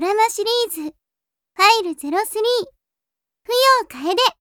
ドラマシリーズ。ファイル03不要楓。